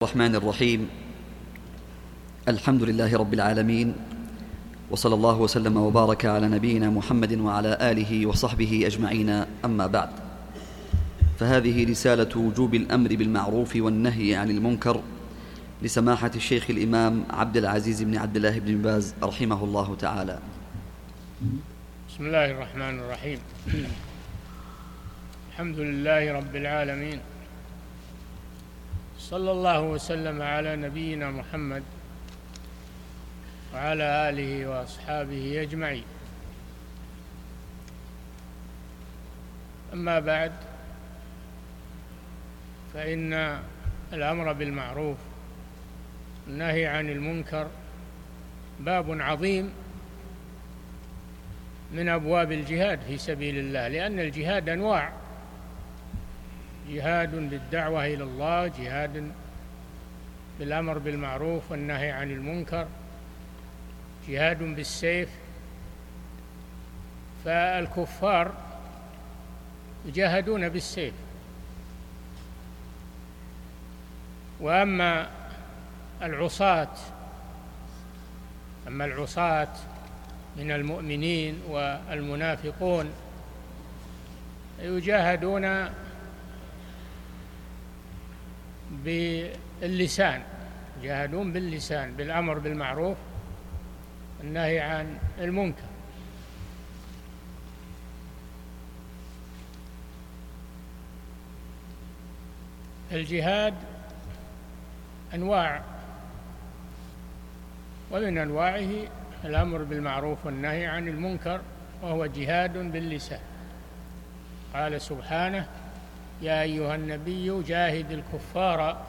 الرحمن الرحيم. الحمد لله رب العالمين وصلى الله وسلم وبارك على نبينا محمد وعلى آله وصحبه أجمعين أما بعد. فهذه رسالة وجوب الأمر بالمعروف والنهي عن المنكر لسماحة الشيخ الإمام عبد العزيز بن عبد الله بن باز رحمه الله تعالى. بسم الله الرحمن الرحيم. الحمد لله رب العالمين صلى الله وسلم على نبينا محمد وعلى آله وأصحابه أجمعين. أما بعد فإن الأمر بالمعروف النهي عن المنكر باب عظيم من أبواب الجهاد في سبيل الله لأن الجهاد أنواع. جهاد بالدعوة إلى الله جهاد بالأمر بالمعروف والنهي عن المنكر جهاد بالسيف. فالكفار يجاهدون بالسيف. وأما العصاة أما العصاة من المؤمنين والمنافقون يجاهدون باللسان يجاهدون باللسان بالأمر بالمعروف النهي عن المنكر. الجهاد أنواع ومن أنواعه الأمر بالمعروف والنهي عن المنكر وهو جهاد باللسان. قال سبحانه يا أيها النبي جاهد الكفار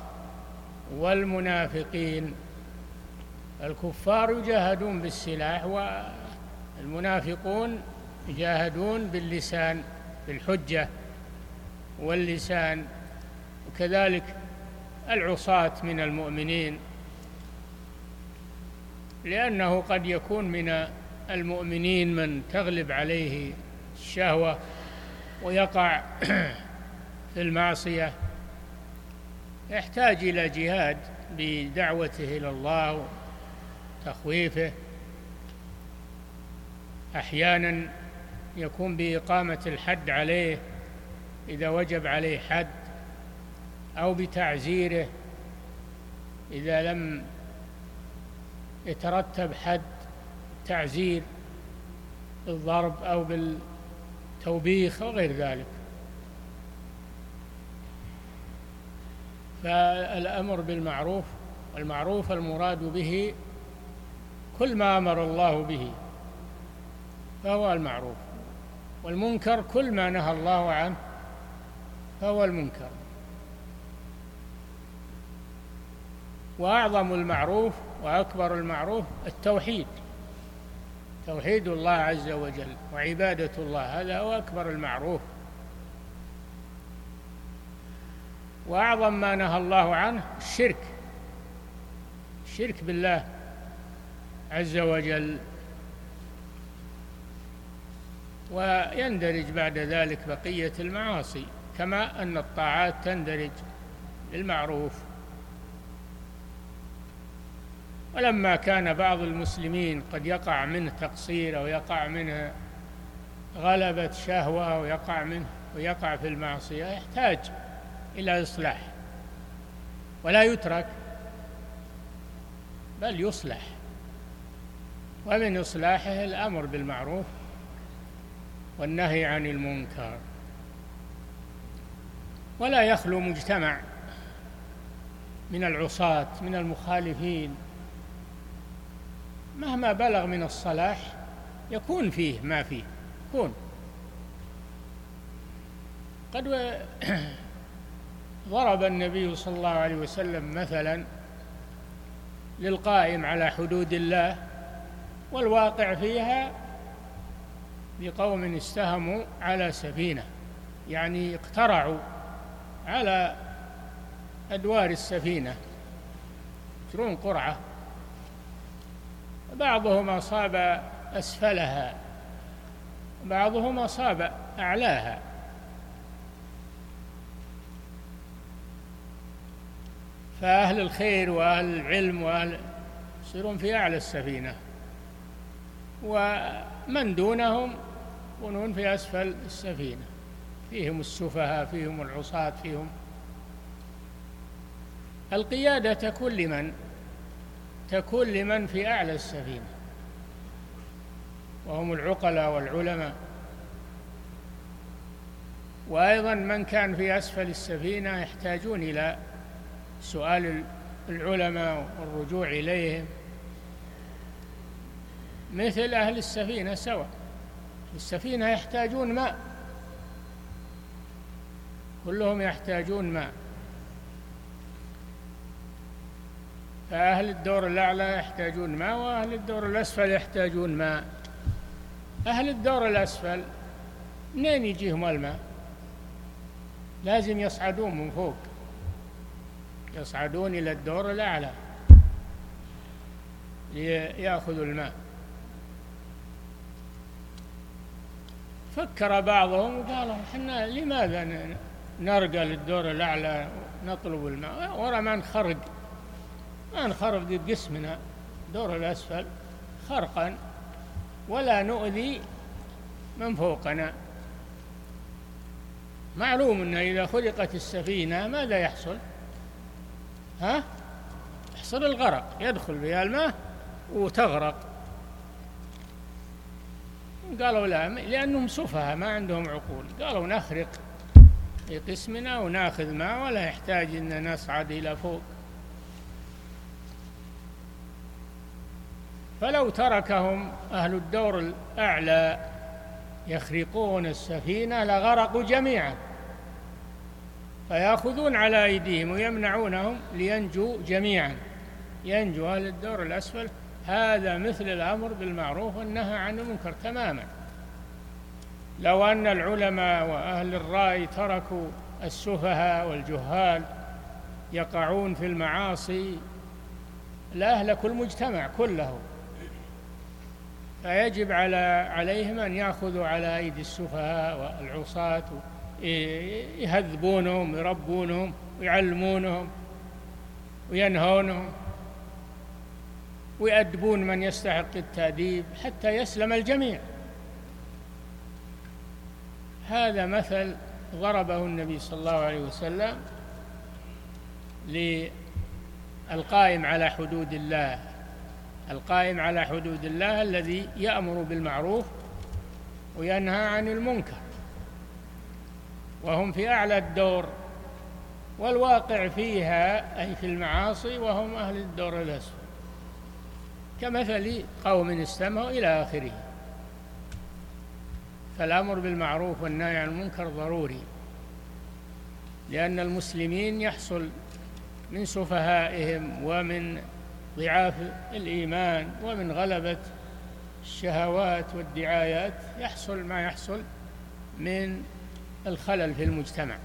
والمنافقين. الكفار يجاهدون بالسلاح والمنافقون يجاهدون باللسان بالحجة واللسان. وكذلك العصاة من المؤمنين لأنه قد يكون من المؤمنين من تغلب عليه الشهوة ويقع المعصية. يحتاج إلى جهاد بدعوته إلى الله وتخويفه أحيانا يكون بإقامة الحد عليه إذا وجب عليه حد أو بتعزيره. إذا لم يترتب حد تعزير بالضرب أو بالتوبيخ أو غير ذلك. فالأمر بالمعروف والمعروف المراد به كل ما أمر الله به فهو المعروف والمنكر كل ما نهى الله عنه فهو المنكر. وأعظم المعروف وأكبر المعروف التوحيد توحيد الله عز وجل وعبادة الله هذا هو أكبر المعروف. وأعظم ما نهى الله عنه الشرك. الشرك بالله عز وجل. ويندرج بعد ذلك بقية المعاصي كما أن الطاعات تندرج بالمعروف ولما كان بعض المسلمين قد يقع منه تقصير أو يقع منه غلبة شهوة ويقع منه ويقع في المعصية يحتاج إلى إصلاح ولا يترك بل يصلح. ومن إصلاحه الأمر بالمعروف والنهي عن المنكر. ولا يخلو مجتمع من العصاة من المخالفين. مهما بلغ من الصلاح يكون فيه ما فيه يكون. قد ضرب النبي صلى الله عليه وسلم مثلا للقائم على حدود الله والواقع فيها بقوم استهموا على سفينة يعني اقترعوا على أدوار السفينة يشرون قرعة. بعضهم أصاب أسفلها بعضهم أصاب أعلاها. فأهل الخير وأهل العلم وأهل يصيرون في أعلى السفينة. ومن دونهم يكونون في أسفل السفينة. فيهم السفهاء فيهم العصاة فيهم القيادة تكون لمن؟ تكون لمن في أعلى السفينة. وهم العقلاء والعلماء. وأيضا من كان في أسفل السفينة يحتاجون إلى سؤال العلماء والرجوع إليهم مثل أهل السفينة سواء. السفينة يحتاجون ماء. كلهم يحتاجون ماء. فأهل الدور الأعلى يحتاجون ماء وأهل الدور الأسفل يحتاجون ماء. أهل الدور الأسفل منين يجيهم الماء؟ لازم يصعدون من فوق. يصعدون إلى الدور الأعلى ليأخذوا الماء. فكر بعضهم وقالوا إحنا لماذا نرقى للدور الأعلى نطلب الماء؟ ورا ما نخرق ما نخرق جسمنا. دور الأسفل خرقا. ولا نؤذي من فوقنا. معلوم أن إذا خلقت السفينة ماذا يحصل؟ ها؟ يحصل الغرق. يدخل فيها الماء وتغرق. قالوا لا لأنهم سفهاء ما عندهم عقول. قالوا نخرق في قسمنا وناخذ ماء ولا يحتاج أن نصعد إلى فوق. فلو تركهم أهل الدور الأعلى يخرقون السفينة لغرقوا جميعا. فيأخذون على أيديهم ويمنعونهم لينجوا جميعا. ينجو أهل الدور الأسفل هذا مثل الأمر بالمعروف والنهى عن المنكر تماما. لو أن العلماء وأهل الرأي تركوا السفهاء والجهال يقعون في المعاصي لأهلكوا المجتمع كله. فيجب على عليهم أن يأخذوا على أيدي السفهاء والعصاة يهذبونهم يربونهم ويعلمونهم وينهونهم ويأدبون من يستحق التأديب حتى يسلم الجميع. هذا مثل ضربه النبي صلى الله عليه وسلم للقائم على حدود الله. القائم على حدود الله الذي يأمر بالمعروف وينهى عن المنكر. وهم في أعلى الدور والواقع فيها أي في المعاصي وهم أهل الدور الأسفل كمثل قوم استمعوا إلى آخره. فالأمر بالمعروف والنهي عن المنكر ضروري لأن المسلمين يحصل من سفهائهم ومن ضعاف الإيمان ومن غلبة الشهوات والدعايات يحصل ما يحصل من الخلل في المجتمع.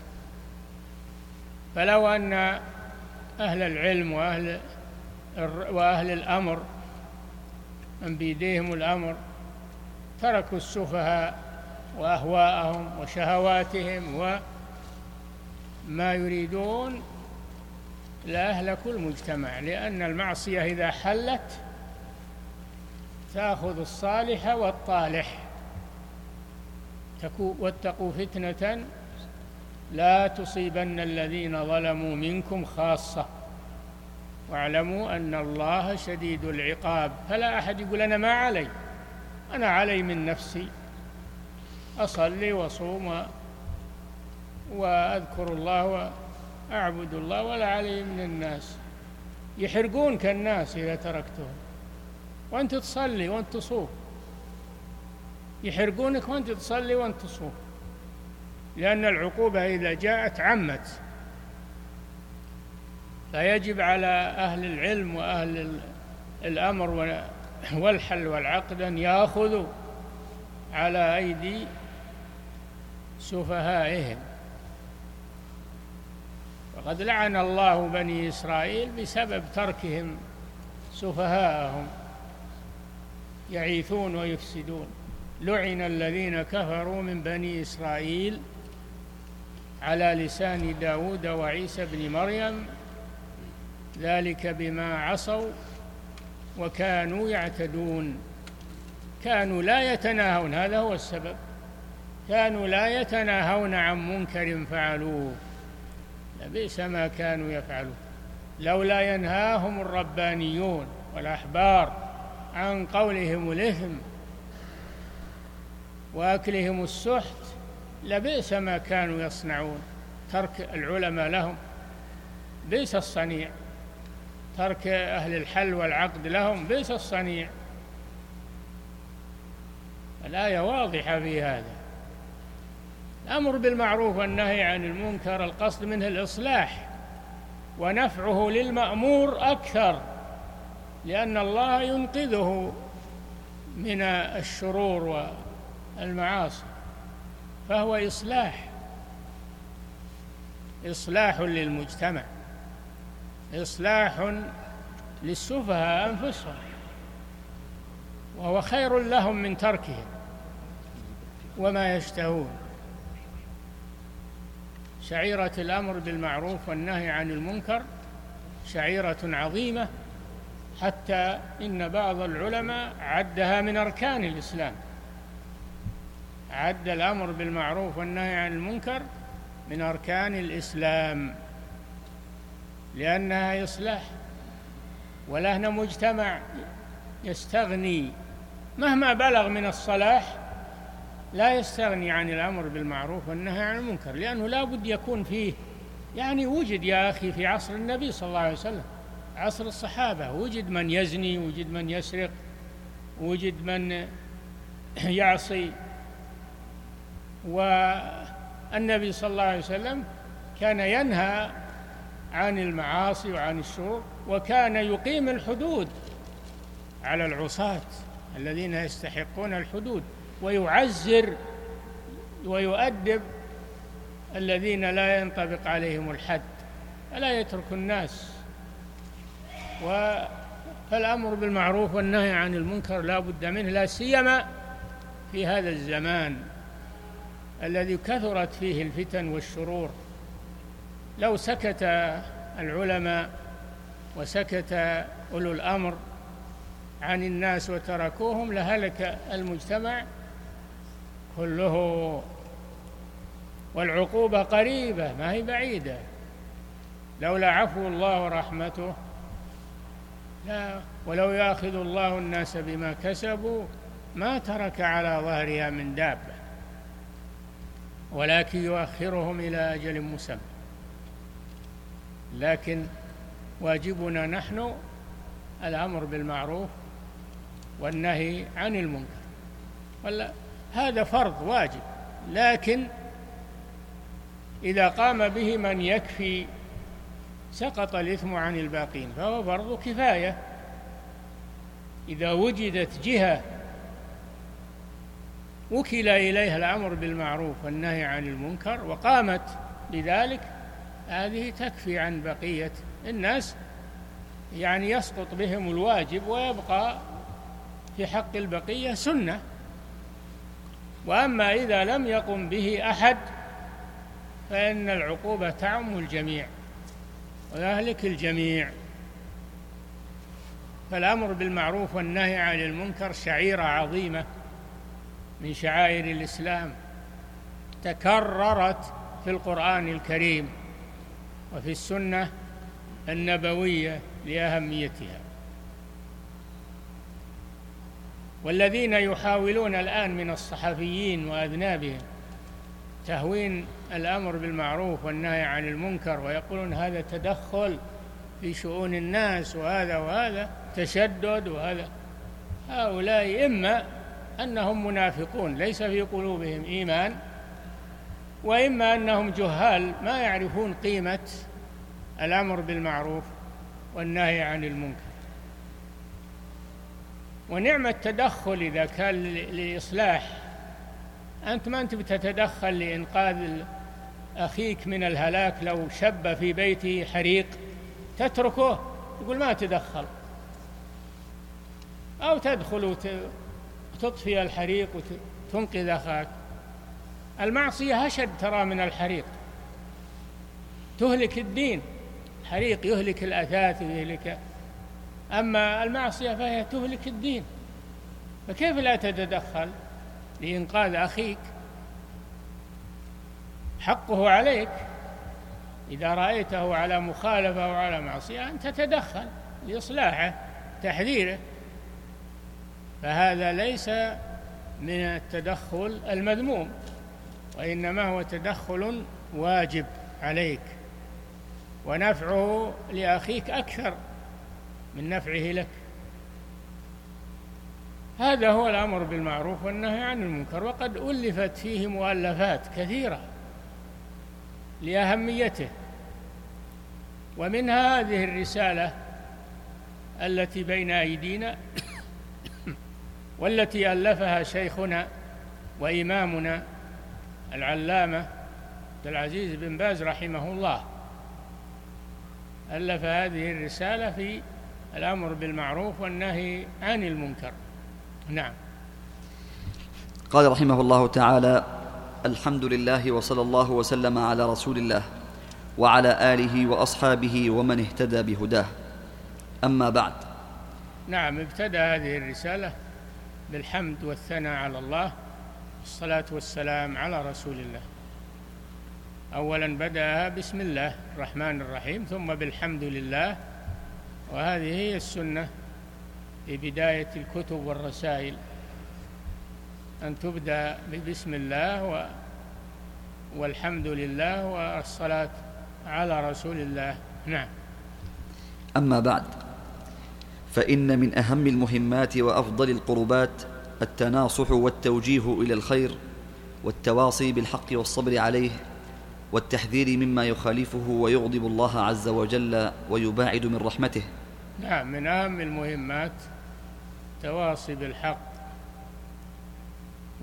فلو أن أهل العلم وأهل وأهل الأمر من بيديهم الأمر تركوا السفهاء وأهواءهم وشهواتهم وما يريدون لأهلكوا المجتمع لأن المعصية إذا حلت تأخذ الصالح والطالح. واتقوا فتنة لا تصيبن الذين ظلموا منكم خاصة. واعلموا أن الله شديد العقاب. فلا أحد يقول أنا ما علي. أنا علي من نفسي. أصلي وصوم وأذكر الله وأعبد الله ولا علي من الناس. يحرقونك الناس إذا تركتهم. وأنت تصلي وأنت تصوم. يحرقونك وأنت تصلي وأنت تصوم. لأن العقوبة إذا جاءت عمت. فيجب على أهل العلم وأهل الأمر والحل والعقد أن يأخذوا على أيدي سفهائهم. وقد لعن الله بني إسرائيل بسبب تركهم سفهاءهم. يعيثون ويفسدون. لعن الذين كفروا من بني إسرائيل على لسان داود وعيسى بن مريم ذلك بما عصوا وكانوا يعتدون. كانوا لا يتناهون هذا هو السبب. كانوا لا يتناهون عن منكر فعلوه. لبئس ما كانوا يفعلون. لولا ينهاهم الربانيون والأحبار عن قولهم الإثم وأكلهم السحت لبئس ما كانوا يصنعون. ترك العلماء لهم بئس الصنيع. ترك أهل الحل والعقد لهم بئس الصنيع. الآية واضحة في هذا. الأمر بالمعروف والنهي عن المنكر القصد منه الإصلاح ونفعه للمأمور أكثر لأن الله ينقذه من الشرور والمعاصي فهو إصلاح إصلاح للمجتمع إصلاح للسفهاء أنفسهم وهو خير لهم من تركهم وما يشتهون. شعيرة الأمر بالمعروف والنهي عن المنكر شعيرة عظيمة حتى إن بعض العلماء عدها من أركان الإسلام. عد الأمر بالمعروف والنهي عن المنكر من أركان الإسلام لأنها إصلاح ولهنا مجتمع يستغني. مهما بلغ من الصلاح لا يستغني عن الأمر بالمعروف والنهي عن المنكر لأنه لا بد يكون فيه يعني وجد يا أخي في عصر النبي صلى الله عليه وسلم عصر الصحابة وجد من يزني وجد من يسرق وجد من يعصي. والنبي صلى الله عليه وسلم كان ينهى عن المعاصي وعن الشرور وكان يقيم الحدود على العصاة الذين يستحقون الحدود ويعزر ويؤدب الذين لا ينطبق عليهم الحد فلا يترك الناس. فالأمر بالمعروف والنهي عن المنكر لا بد منه لا سيما في هذا الزمان. الذي كثرت فيه الفتن والشرور. لو سكت العلماء وسكت أولو الأمر عن الناس وتركوهم لهلك المجتمع كله والعقوبة قريبة ما هي بعيدة. لولا عفو الله ورحمته لا ولو ياخذ الله الناس بما كسبوا ما ترك على ظهرها من دابة. ولكن يؤخرهم إلى أجل مسمى. لكن واجبنا نحن الأمر بالمعروف والنهي عن المنكر. ولا هذا فرض واجب لكن إذا قام به من يكفي سقط الإثم عن الباقين فهو فرض كفاية. إذا وجدت جهة وكل إليها الأمر بالمعروف والنهي عن المنكر وقامت بذلك هذه تكفي عن بقية الناس يعني يسقط بهم الواجب ويبقى في حق البقية سنة. وأما إذا لم يقم به أحد فإن العقوبة تعم الجميع ويهلك الجميع. فالأمر بالمعروف والنهي عن المنكر شعيرة عظيمة. من شعائر الإسلام تكررت في القرآن الكريم وفي السنة النبوية لأهميتها. والذين يحاولون الآن من الصحفيين وأذنابهم تهوين الأمر بالمعروف والنهي عن المنكر ويقولون هذا تدخل في شؤون الناس وهذا وهذا تشدد وهذا. هؤلاء إما أنهم منافقون ليس في قلوبهم إيمان وإما أنهم جهال ما يعرفون قيمة الأمر بالمعروف والنهي عن المنكر. ونعم التدخل إذا كان لإصلاح. أنت ما أنت بتتدخل لإنقاذ أخيك من الهلاك لو شب في بيته حريق تتركه يقول ما تدخل أو تدخل وتطفي الحريق وتنقذ أخاك. المعصية أشد ترى من الحريق. تهلك الدين حريق يهلك الأثاث ويهلك. أما المعصية فهي تهلك الدين. فكيف لا تتدخل لإنقاذ أخيك؟ حقه عليك. إذا رأيته على مخالفة أو على معصية أن تتدخل لإصلاحه تحذيره. فهذا ليس من التدخل المذموم وإنما هو تدخل واجب عليك ونفعه لأخيك أكثر من نفعه لك. هذا هو الأمر بالمعروف والنهي عن المنكر وقد ألفت فيه مؤلفات كثيرة لأهميته. ومنها هذه الرسالة التي بين أيدينا والتي ألفها شيخنا وإمامنا العلامة عبد العزيز بن باز رحمه الله. ألف هذه الرسالة في الأمر بالمعروف والنهي عن المنكر. نعم. قال رحمه الله تعالى الحمد لله وصلى الله وسلم على رسول الله وعلى آله وأصحابه ومن اهتدى بهداه. أما بعد. نعم ابتدأ هذه الرسالة بالحمد والثناء على الله والصلاة والسلام على رسول الله. أولا بدأها بسم الله الرحمن الرحيم ثم بالحمد لله. وهذه هي السنة في بداية الكتب والرسائل. أن تبدأ ببسم الله و والحمد لله والصلاة على رسول الله. نعم. أما بعد فإن من أهم المهمات وأفضل القربات التناصح والتوجيه إلى الخير والتواصي بالحق والصبر عليه والتحذير مما يخالفه ويغضب الله عز وجل ويباعد من رحمته. نعم من أهم المهمات التواصي بالحق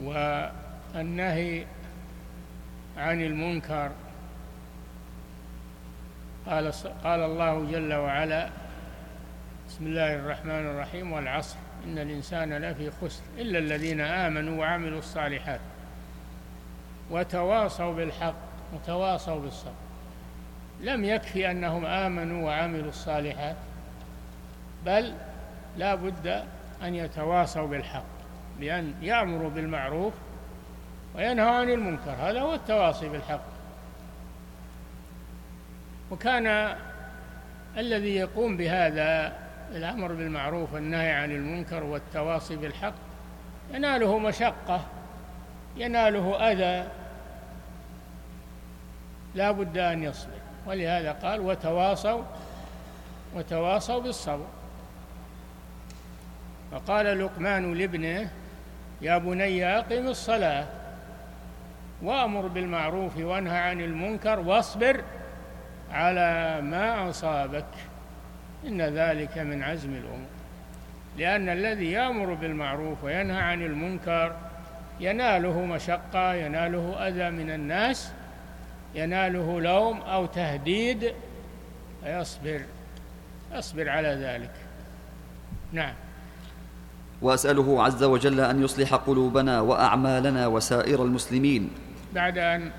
والنهي عن المنكر. قال قال الله جل وعلا بسم الله الرحمن الرحيم والعصر. إن الإنسان لفي خسر إلا الذين آمنوا وعملوا الصالحات وتواصوا بالحق وتواصوا بالصبر. لم يكفي أنهم آمنوا وعملوا الصالحات بل لا بد أن يتواصوا بالحق بأن يأمروا بالمعروف وينهوا عن المنكر. هذا هو التواصي بالحق. وكان الذي يقوم بهذا الأمر بالمعروف والنهي عن المنكر والتواصي بالحق يناله مشقة يناله أذى لا بد أن يصبر. ولهذا قال وتواصوا وتواصوا بالصبر. فقال لقمان لابنه يا بني أقم الصلاة وأمر بالمعروف وانهى عن المنكر واصبر على ما أصابك. إن ذلك من عزم الأمور. لأن الذي يأمر بالمعروف وينهى عن المنكر يناله مشقة يناله أذى من الناس يناله لوم أو تهديد فيصبر يصبر على ذلك. نعم. وأسأله عز وجل أن يصلح قلوبنا وأعمالنا وسائر المسلمين. بعد أن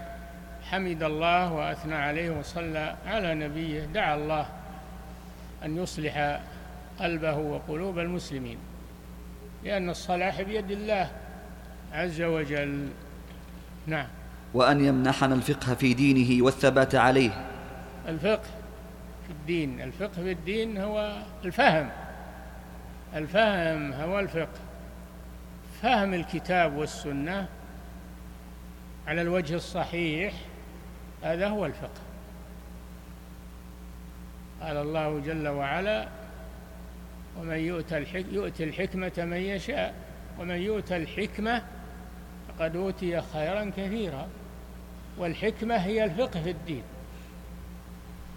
حمد الله وأثنى عليه وصلى على نبيه دعا الله أن يصلح قلبه وقلوب المسلمين لأن الصلاح بيد الله عز وجل. نعم. وأن يمنحنا الفقه في دينه والثبات عليه. الفقه في الدين الفقه في الدين هو الفهم. الفهم هو الفقه. فهم الكتاب والسنة على الوجه الصحيح هذا هو الفقه. قال الله جل وعلا ومن يؤتى الحك يؤتي الحكمة من يشاء ومن يؤتى الحكمة فقد أوتي خيرا كثيرا. والحكمة هي الفقه في الدين.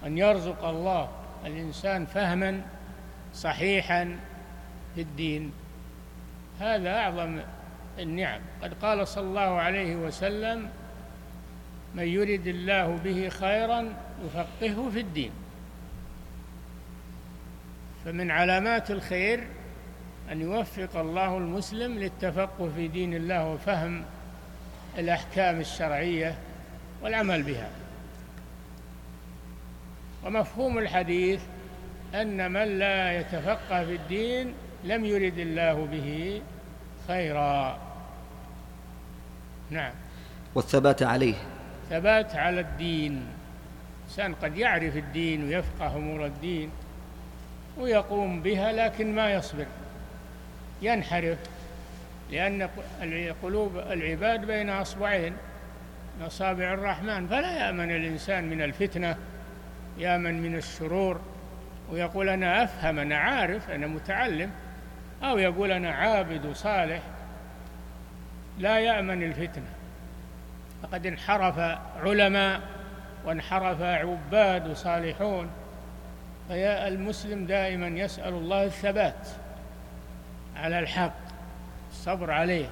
أن يرزق الله الإنسان فهما صحيحا في الدين. هذا أعظم النعم. قد قال صلى الله عليه وسلم من يرد الله به خيرا يفقهه في الدين. فمن علامات الخير أن يوفق الله المسلم للتفقه في دين الله وفهم الأحكام الشرعية والعمل بها. ومفهوم الحديث أن من لا يتفقه في الدين لم يرد الله به خيرا. نعم. والثبات عليه. ثبات على الدين. الإنسان قد يعرف الدين ويفقه أمور الدين. ويقوم بها لكن ما يصبر. ينحرف لأن قلوب العباد بين أصبعين. من أصابع الرحمن فلا يأمن الإنسان من الفتنة يأمن من الشرور. ويقول أنا أفهم أنا عارف أنا متعلم. أو يقول أنا عابد وصالح لا يأمن الفتنة. فقد انحرف علماء وانحرف عباد وصالحون فيا المسلم دائما يسأل الله الثبات على الحق الصبر عليه.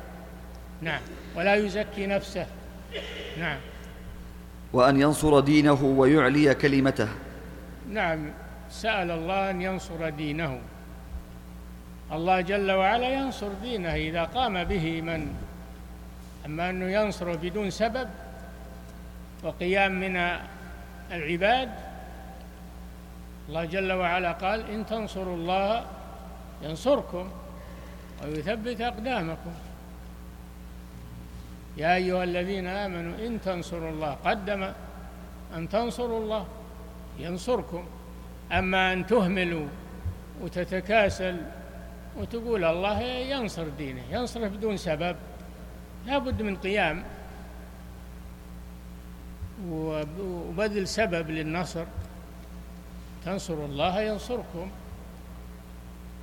نعم. ولا يزكي نفسه. نعم. وأن ينصر دينه ويعلي كلمته. نعم. سأل الله أن ينصر دينه. الله جل وعلا ينصر دينه إذا قام به من؟ أما أنه ينصره بدون سبب وقيام من العباد الله جل وعلا قال إن تنصروا الله ينصركم ويثبت أقدامكم. يا أيها الذين آمنوا إن تنصروا الله قدم أن تنصروا الله ينصركم. أما أن تهملوا وتتكاسل وتقول الله ينصر دينه ينصره بدون سبب لا بد من قيام وبذل سبب للنصر. تنصروا الله ينصركم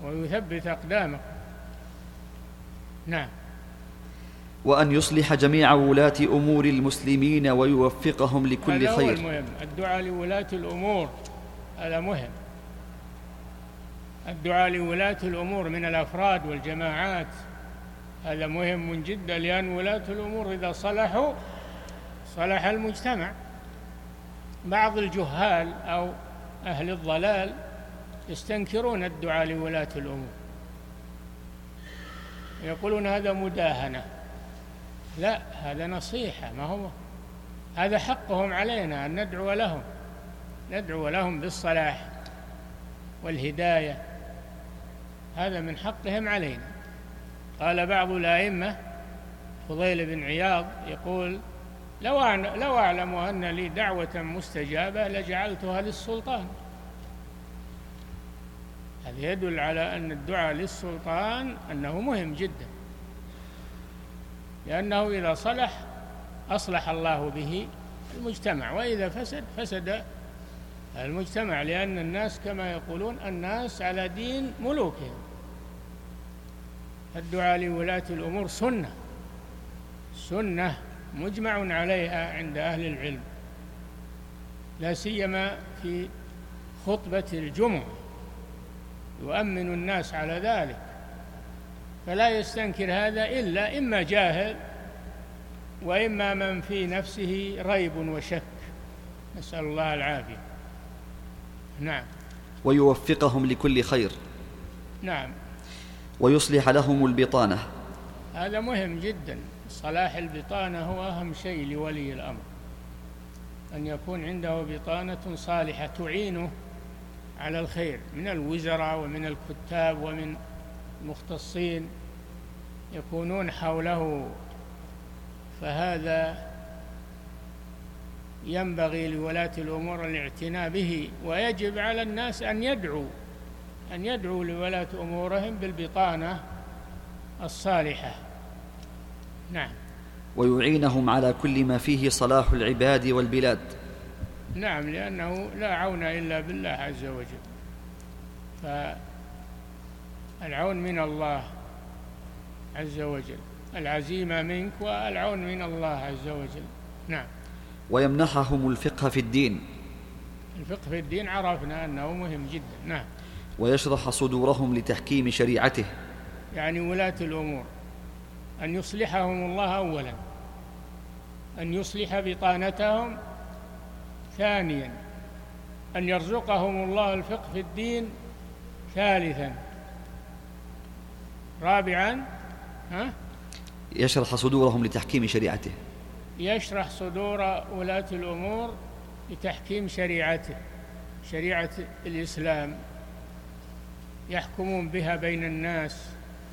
ويثبت أقدامكم. نعم. وأن يصلح جميع ولاة أمور المسلمين ويوفقهم لكل هذا خير. هو المهم. الدعاء لولاة الأمور هذا مهم. الدعاء لولاة الأمور من الأفراد والجماعات هذا مهم جدا لأن ولاة الأمور إذا صلحوا صلح المجتمع. بعض الجهال أو أهل الضلال يستنكرون الدعاء لولاة الأمور. يقولون هذا مداهنة. لا هذا نصيحة ما هو؟ هذا حقهم علينا أن ندعو لهم. ندعو لهم بالصلاح والهداية. هذا من حقهم علينا. قال بعض الأئمة فضيل بن عياض يقول لو لو أعلم أن لي دعوة مستجابة لجعلتها للسلطان. هذا يدل على أن الدعاء للسلطان أنه مهم جدا لأنه إذا صلح أصلح الله به المجتمع وإذا فسد فسد المجتمع لأن الناس كما يقولون الناس على دين ملوكهم. الدعاء لولاة الأمور سنة سنة مجمع عليها عند أهل العلم لا سيما في خطبة الجمعة يؤمن الناس على ذلك فلا يستنكر هذا إلا إما جاهل وإما من في نفسه ريب وشك. نسأل الله العافية. نعم. ويوفقهم لكل خير. نعم. ويصلح لهم البطانة. هذا مهم جدا. صلاح البطانة هو أهم شيء لولي الأمر. أن يكون عنده بطانة صالحة تعينه على الخير من الوزراء ومن الكتاب ومن المختصين يكونون حوله. فهذا ينبغي لولاة الأمور الاعتناء به ويجب على الناس أن يدعوا أن يدعوا لولاة أمورهم بالبطانة الصالحة. نعم. ويعينهم على كل ما فيه صلاح العباد والبلاد. نعم لأنه لا عون إلا بالله عز وجل. فالعون من الله عز وجل. العزيمة منك والعون من الله عز وجل. نعم. ويمنحهم الفقه في الدين. الفقه في الدين عرفنا أنه مهم جدا. نعم. ويشرح صدورهم لتحكيم شريعته. يعني ولاة الأمور. أن يصلحهم الله أولا أن يصلح بطانتهم ثانيا أن يرزقهم الله الفقه في الدين ثالثا. رابعا ها؟ يشرح صدورهم لتحكيم شريعته. يشرح صدور ولاة الأمور لتحكيم شريعته شريعة الإسلام. يحكمون بها بين الناس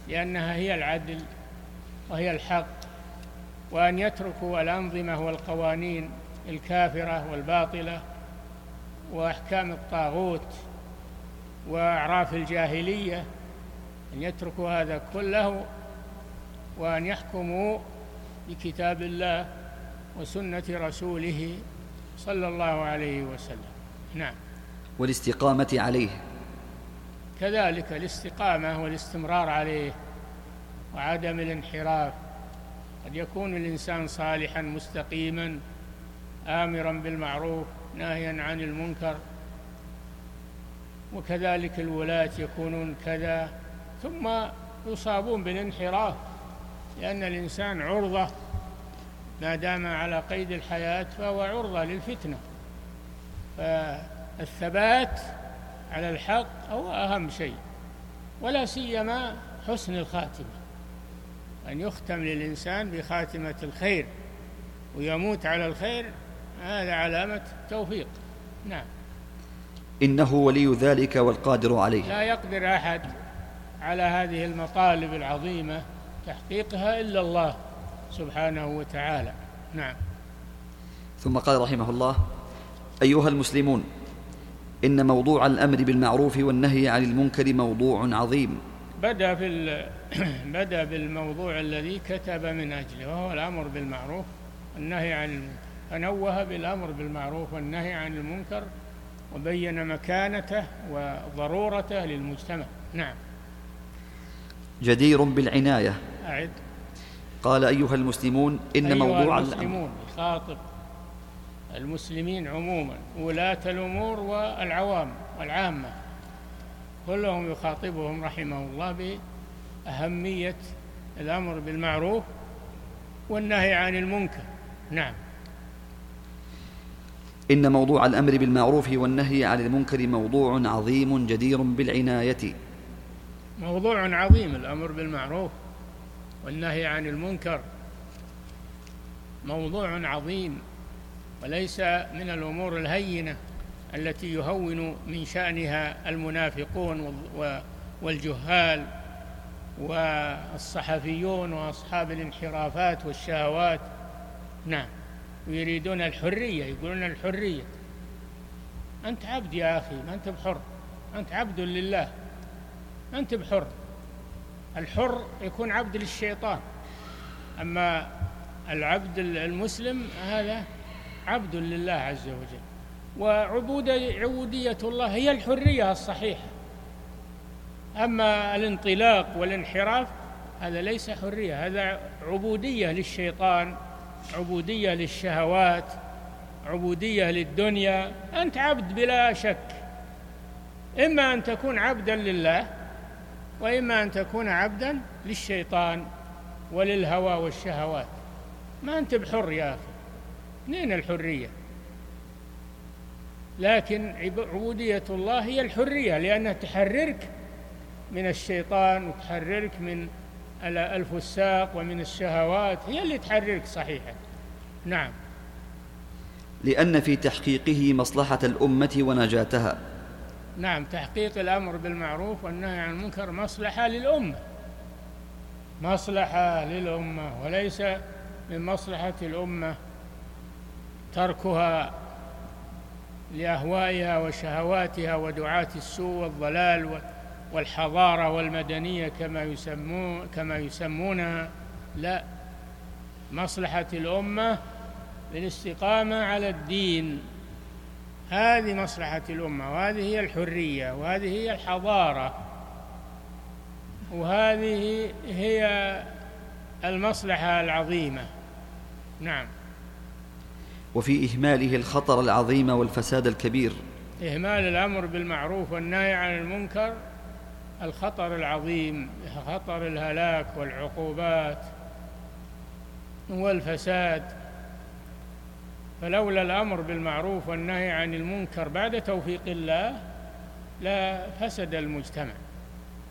لأنها هي العدل وهي الحق وأن يتركوا الأنظمة والقوانين الكافرة والباطلة وأحكام الطاغوت وأعراف الجاهلية أن يتركوا هذا كله وأن يحكموا بكتاب الله وسنة رسوله صلى الله عليه وسلم. نعم. والاستقامة عليه. كذلك الاستقامة والاستمرار عليه. وعدم الانحراف. قد يكون الإنسان صالحا مستقيما آمرا بالمعروف ناهيا عن المنكر. وكذلك الولاة يكونون كذا ثم يصابون بالانحراف لأن الإنسان عرضة. ما دام على قيد الحياة فهو عرضة للفتنة. فالثبات على الحق هو أهم شيء ولا سيما حسن الخاتمة. أن يختم للإنسان بخاتمة الخير ويموت على الخير هذا علامة توفيق. نعم. إنه ولي ذلك والقادر عليه. لا يقدر أحد على هذه المطالب العظيمة تحقيقها إلا الله سبحانه وتعالى. نعم. ثم قال رحمه الله أيها المسلمون إن موضوع الأمر بالمعروف والنهي عن المنكر موضوع عظيم. بدأ في بدأ بالموضوع الذي كتب من أجله وهو الأمر بالمعروف والنهي عن المنكر. فنوه بالأمر بالمعروف والنهي عن المنكر وبين مكانته وضرورته للمجتمع. نعم. جدير بالعناية. أعد. قال أيها المسلمون إن أيها موضوع المسلمون يخاطب المسلمين عموما ولاة الأمور والعوام والعامة كلهم يخاطبهم رحمه الله بأهمية الأمر بالمعروف والنهي عن المنكر. نعم. إن موضوع الأمر بالمعروف والنهي عن المنكر موضوع عظيم جدير بالعناية. موضوع عظيم الأمر بالمعروف والنهي عن المنكر. موضوع عظيم وليس من الأمور الهينة التي يهون من شأنها المنافقون والجهال والصحفيون وأصحاب الانحرافات والشهوات. نعم. ويريدون الحرية يقولون الحرية. أنت عبد يا أخي ما أنت بحر. أنت عبد لله. ما أنت بحر. الحر يكون عبد للشيطان. أما العبد المسلم هذا عبد لله عز وجل. وعبودية الله هي الحرية الصحيحة. أما الانطلاق والانحراف هذا ليس حرية هذا عبودية للشيطان عبودية للشهوات عبودية للدنيا. أنت عبد بلا شك. إما أن تكون عبدا لله وإما أن تكون عبدا للشيطان وللهوى والشهوات. ما أنت بحر يا أخي؟ منين الحرية؟ لكن عبودية الله هي الحرية لأنها تحررك من الشيطان وتحررك من الفساق ومن الشهوات هي اللي تحررك صحيحة نعم. لأن في تحقيقه مصلحة الأمة ونجاتها. نعم تحقيق الأمر بالمعروف والنهي عن المنكر مصلحة للأمة. مصلحة للأمة وليس من مصلحة الأمة تركها لأهوائها وشهواتها ودعاة السوء والضلال والحضارة والمدنية كما يسمون كما يسمونها لا مصلحة الأمة بالاستقامة على الدين. هذه مصلحة الأمة وهذه هي الحرية وهذه هي الحضارة وهذه هي المصلحة العظيمة. نعم. وفي إهماله الخطر العظيم والفساد الكبير. إهمال الأمر بالمعروف والنهي عن المنكر الخطر العظيم خطر الهلاك والعقوبات والفساد. فلولا الأمر بالمعروف والنهي عن المنكر بعد توفيق الله لا فسد المجتمع.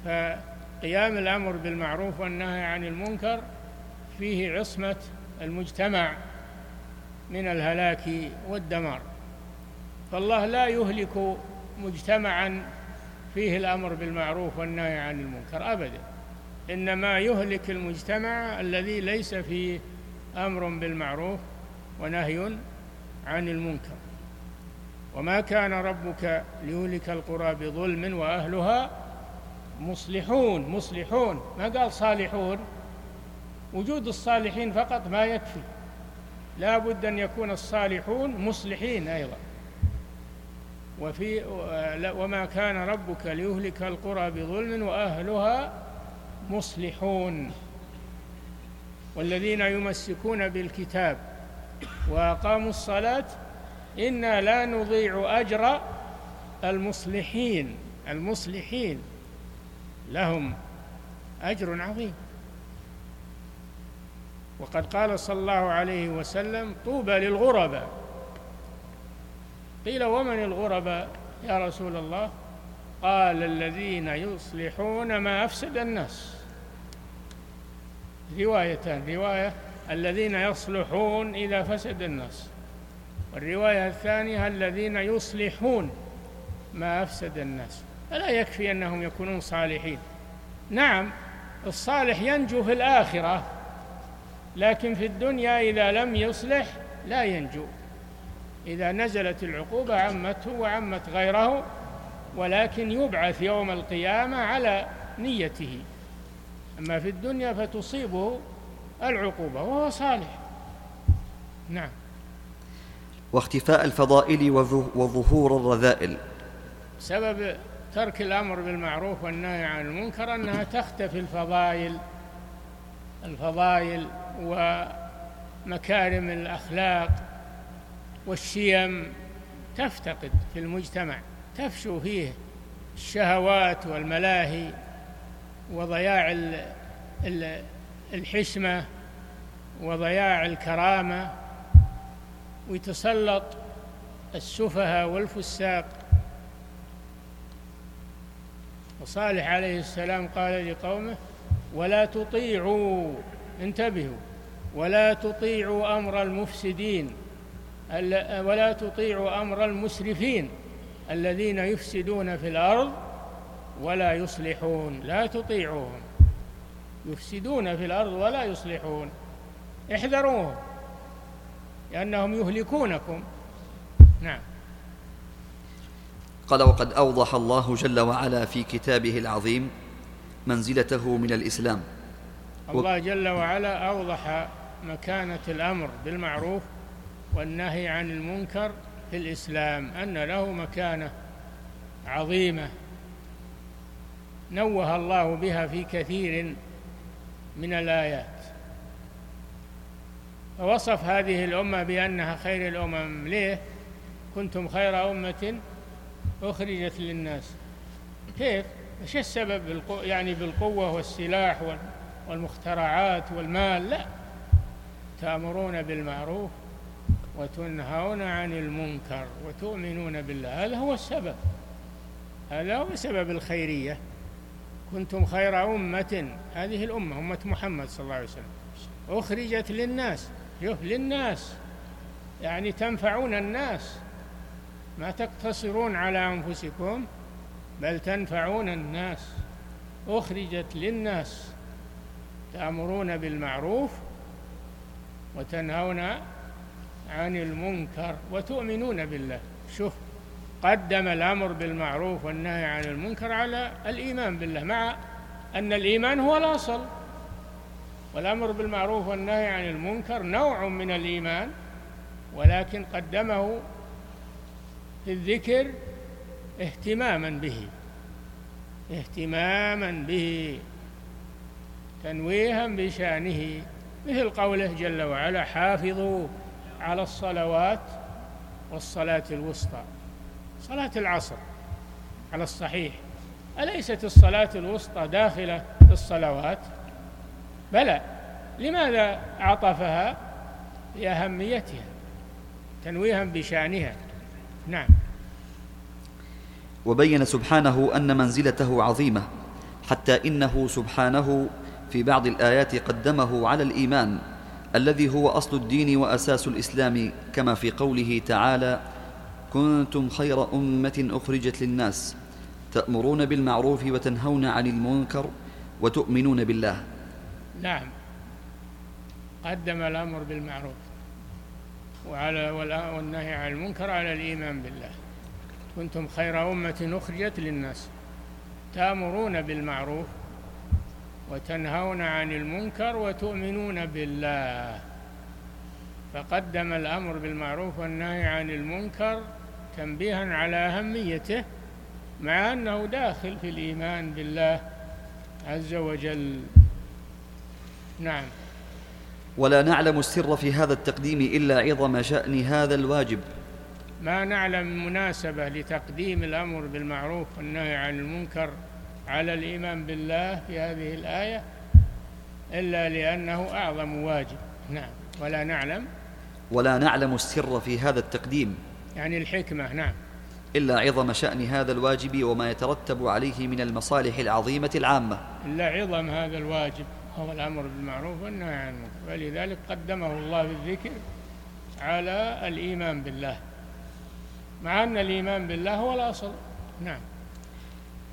فقيام الأمر بالمعروف والنهي عن المنكر فيه عصمة المجتمع من الهلاك والدمار. فالله لا يهلك مجتمعا فيه الأمر بالمعروف والنهي عن المنكر ابدا. إنما يهلك المجتمع الذي ليس فيه أمر بالمعروف ونهي عن المنكر. وما كان ربك ليهلك القرى بظلم وأهلها مصلحون مصلحون. ما قال صالحون؟ وجود الصالحين فقط ما يكفي. لا بد أن يكون الصالحون مصلحين أيضا. وفي وما كان ربك ليهلك القرى بظلم وأهلها مصلحون. والذين يمسكون بالكتاب وأقاموا الصلاة إنا لا نضيع أجر المصلحين المصلحين لهم أجر عظيم. وقد قال صلى الله عليه وسلم طوبى للغرباء. قيل ومن الغرباء يا رسول الله؟ قال الذين يصلحون ما أفسد الناس. روايتان رواية الذين يصلحون إذا فسد الناس. والرواية الثانية الذين يصلحون ما أفسد الناس. فلا يكفي أنهم يكونون صالحين. نعم الصالح ينجو في الآخرة لكن في الدنيا إذا لم يصلح لا ينجو. إذا نزلت العقوبة عمته وعمت غيره ولكن يبعث يوم القيامة على نيته. أما في الدنيا فتصيبه العقوبة وهو صالح. نعم. واختفاء الفضائل وظهور الرذائل. سبب ترك الأمر بالمعروف والنهي عن المنكر أنها تختفي الفضائل الفضائل ومكارم الأخلاق. والشيم تفتقد في المجتمع تفشو فيه الشهوات والملاهي وضياع الحشمة وضياع الكرامة ويتسلط السفهاء والفساق. وصالح عليه السلام قال لقومه ولا تطيعوا انتبهوا ولا تطيعوا أمر المفسدين ولا تطيعوا أمر المسرفين الذين يفسدون في الأرض ولا يصلحون. لا تطيعوهم. يفسدون في الأرض ولا يصلحون. احذروهم لأنهم يهلكونكم. نعم. قال وقد أوضح الله جل وعلا في كتابه العظيم منزلته من الإسلام. الله جل وعلا أوضح مكانة الأمر بالمعروف والنهي عن المنكر في الإسلام أن له مكانة عظيمة نوه الله بها في كثير من الآيات. فوصف هذه الأمة بأنها خير الأمم. ليه؟ كنتم خير أمة أخرجت للناس. كيف؟ إيش السبب يعني بالقوة والسلاح والمخترعات والمال؟ لا. تأمرون بالمعروف وتنهون عن المنكر وتؤمنون بالله. هذا هو السبب. هذا هو سبب الخيرية. كنتم خير أمة. هذه الأمة أمة محمد صلى الله عليه وسلم. أخرجت للناس. شوف للناس. يعني تنفعون الناس. ما تقتصرون على أنفسكم بل تنفعون الناس. أخرجت للناس. تأمرون بالمعروف وتنهون عن المنكر وتؤمنون بالله. شوف قدم الأمر بالمعروف والنهي عن المنكر على الإيمان بالله مع أن الإيمان هو الأصل. والأمر بالمعروف والنهي عن المنكر نوع من الإيمان ولكن قدمه في الذكر اهتماما به. اهتماما به تنويها بشأنه. مثل قوله جل وعلا حافظوا على الصلوات والصلاة الوسطى. صلاة العصر على الصحيح. أليست الصلاة الوسطى داخلة في الصلوات؟ بلى. لماذا عطفها؟ لأهميتها تنويها بشأنها. نعم. وبين سبحانه أن منزلته عظيمة حتى إنه سبحانه في بعض الآيات قدمه على الإيمان. الذي هو أصل الدين وأساس الإسلام كما في قوله تعالى كنتم خير أمة أخرجت للناس تأمرون بالمعروف وتنهون عن المنكر وتؤمنون بالله. نعم. قدم الأمر بالمعروف وعلى والنهي عن المنكر على الإيمان بالله. كنتم خير أمة أخرجت للناس تأمرون بالمعروف وتنهون عن المنكر وتؤمنون بالله. فقدم الأمر بالمعروف والنهي عن المنكر تنبيها على أهميته مع أنه داخل في الإيمان بالله عز وجل. نعم. ولا نعلم السر في هذا التقديم إلا عظم شأن هذا الواجب. ما نعلم مناسبة لتقديم الأمر بالمعروف والنهي عن المنكر على الإيمان بالله في هذه الآية إلا لأنه أعظم واجب. نعم. ولا نعلم. ولا نعلم السر في هذا التقديم. يعني الحكمة نعم. إلا عظم شأن هذا الواجب وما يترتب عليه من المصالح العظيمة العامة. إلا عظم هذا الواجب. هو الأمر بالمعروف والنهي عن المنكر. ولذلك قدمه الله بالذكر على الإيمان بالله. مع أن الإيمان بالله هو الأصل. نعم.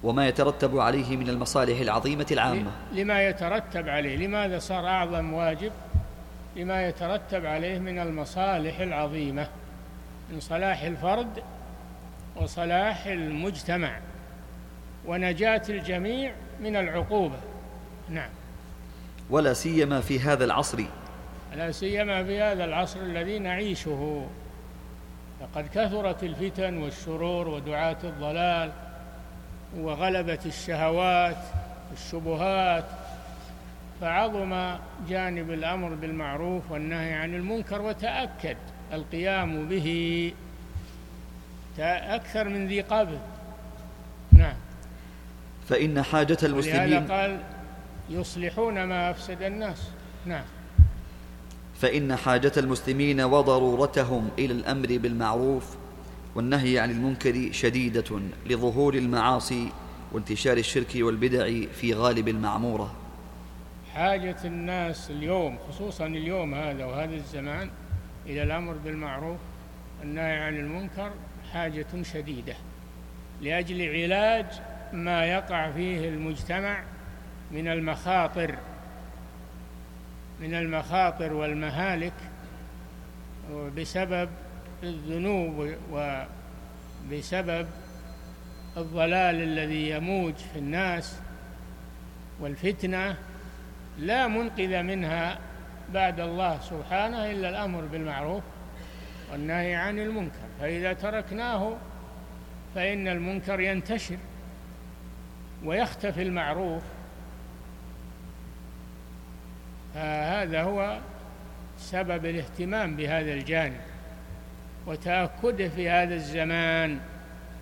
وما يترتب عليه من المصالح العظيمة العامة. لما يترتب عليه لماذا صار أعظم واجب؟ لما يترتب عليه من المصالح العظيمة من صلاح الفرد وصلاح المجتمع ونجاة الجميع من العقوبة. نعم. ولا سيما في هذا العصر. لا سيما في هذا العصر الذي نعيشه. لقد كثرت الفتن والشرور ودعاة الضلال وغلبة الشهوات الشبهات فعظم جانب الأمر بالمعروف والنهي عن المنكر وتأكد القيام به أكثر من ذي قبل. نعم. فإن حاجة المسلمين قال يصلحون ما أفسد الناس. نعم. فإن حاجة المسلمين وضرورتهم إلى الأمر بالمعروف والنهي عن المنكر شديدة لظهور المعاصي وانتشار الشرك والبدع في غالب المعمورة. حاجة الناس اليوم خصوصا اليوم هذا وهذا الزمان إلى الأمر بالمعروف والنهي عن المنكر حاجة شديدة لأجل علاج ما يقع فيه المجتمع من المخاطر من المخاطر والمهالك بسبب الذنوب وبسبب الضلال الذي يموج في الناس والفتنة لا منقذ منها بعد الله سبحانه إلا الأمر بالمعروف والنهي عن المنكر. فإذا تركناه فإن المنكر ينتشر ويختفي المعروف. فهذا هو سبب الاهتمام بهذا الجانب. وتأكده في هذا الزمان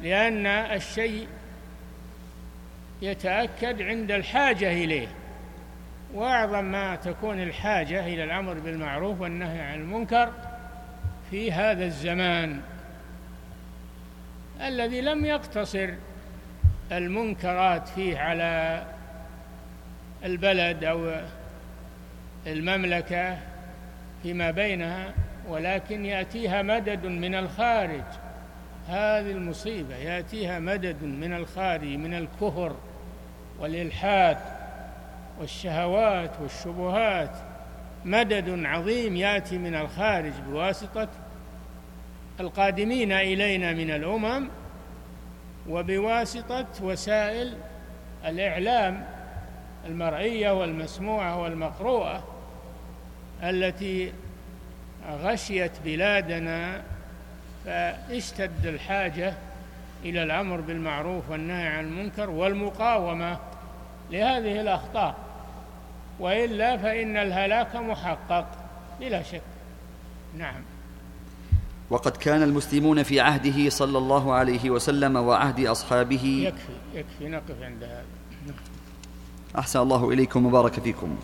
لأن الشيء يتأكد عند الحاجة إليه. وأعظم ما تكون الحاجة إلى الأمر بالمعروف والنهي عن المنكر في هذا الزمان. الذي لم يقتصر المنكرات فيه على البلد أو المملكة فيما بينها ولكن يأتيها مدد من الخارج. هذه المصيبة يأتيها مدد من الخارج من الكفر والإلحاد والشهوات والشبهات. مدد عظيم يأتي من الخارج بواسطة القادمين إلينا من الأمم وبواسطة وسائل الإعلام المرئية والمسموعة والمقروءة التي غشيت بلادنا فاشتد الحاجة إلى الأمر بالمعروف والنهي عن المنكر والمقاومة لهذه الأخطاء. وإلا فإن الهلاك محقق بلا شك. نعم. وقد كان المسلمون في عهده صلى الله عليه وسلم وعهد أصحابه. يكفي يكفي نقف عند هذا. أحسن الله إليكم وبارك فيكم.